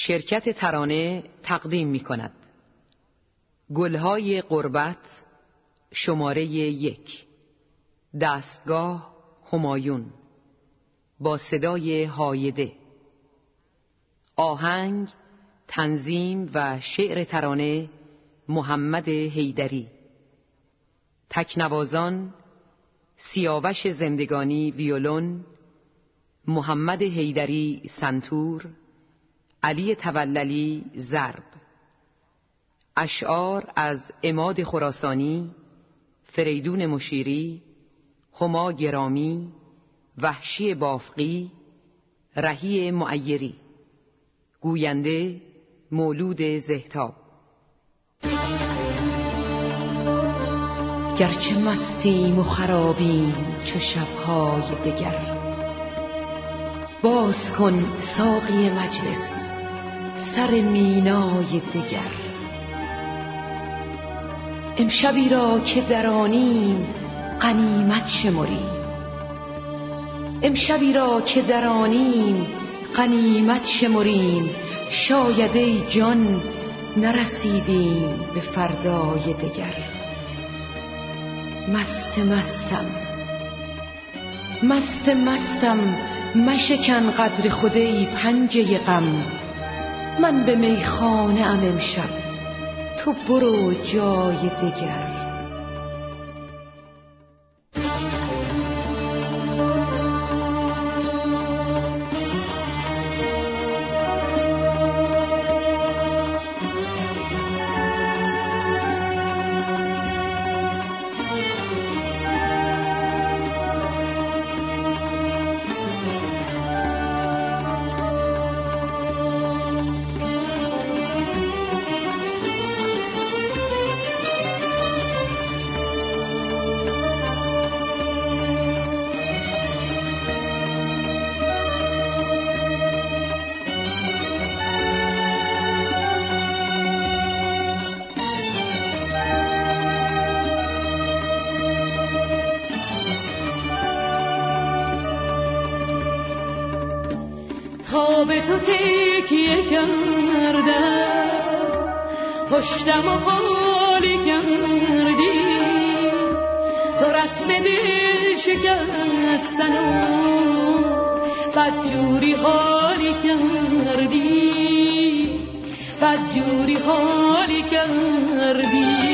شرکت ترانه تقدیم می کند گلهای قربت شماره یک. دستگاه همایون. با صدای هایده. آهنگ تنظیم و شعر ترانه محمد هیدری تکنوازان سیاوش زندگانی ویولون محمد هیدری سنتور. علی توللی زرب اشعار از اماد خراسانی فریدون مشیری هما گرامی وحشی بافقی رهی معیری. گوینده مولود زهتاب. گرچه مستیم و خرابیم چو شبهای دگر. باز کن ساقی مجلس. سر مینای دگر امشبی را که درانیم قنیمت شمریم. امشبی را که درانیم قنیمت شمریم. شاید ای جان نرسیدیم به فردای دگر مست مستم مست مستم مشکن قدر خودی پنجه غم. من به میخانه ام امشب. تو برو جای دگر به تو تکیه کردم پشتم و خالی کردی. تو رسم دل شکستن و بدجوری حالی کردی. بدجوری حالی کردی.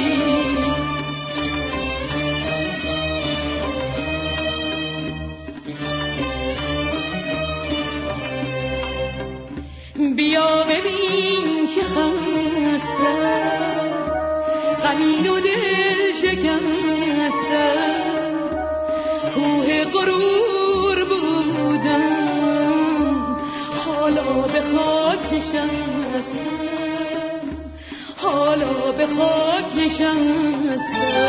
غمین و دل شکسته. کوه غرور بودم. حالا به خاک نشسته. حالا به خاک نشسته.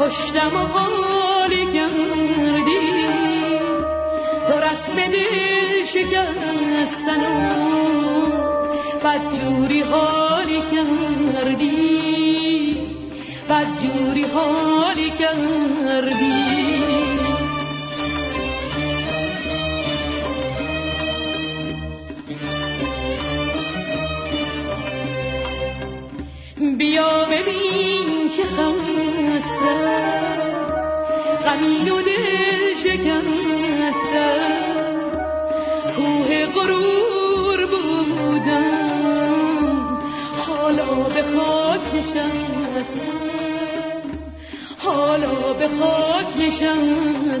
پشتم و خالی کردی. تو رسم دل شکستن و بدجوری حالی کردی. بدجوری حالی کردی. غمین و دل شکسته کوه غرور بودم. حالا به خاک نشستم حالا به خاک نشستم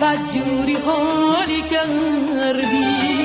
بدجوری حالی کردی.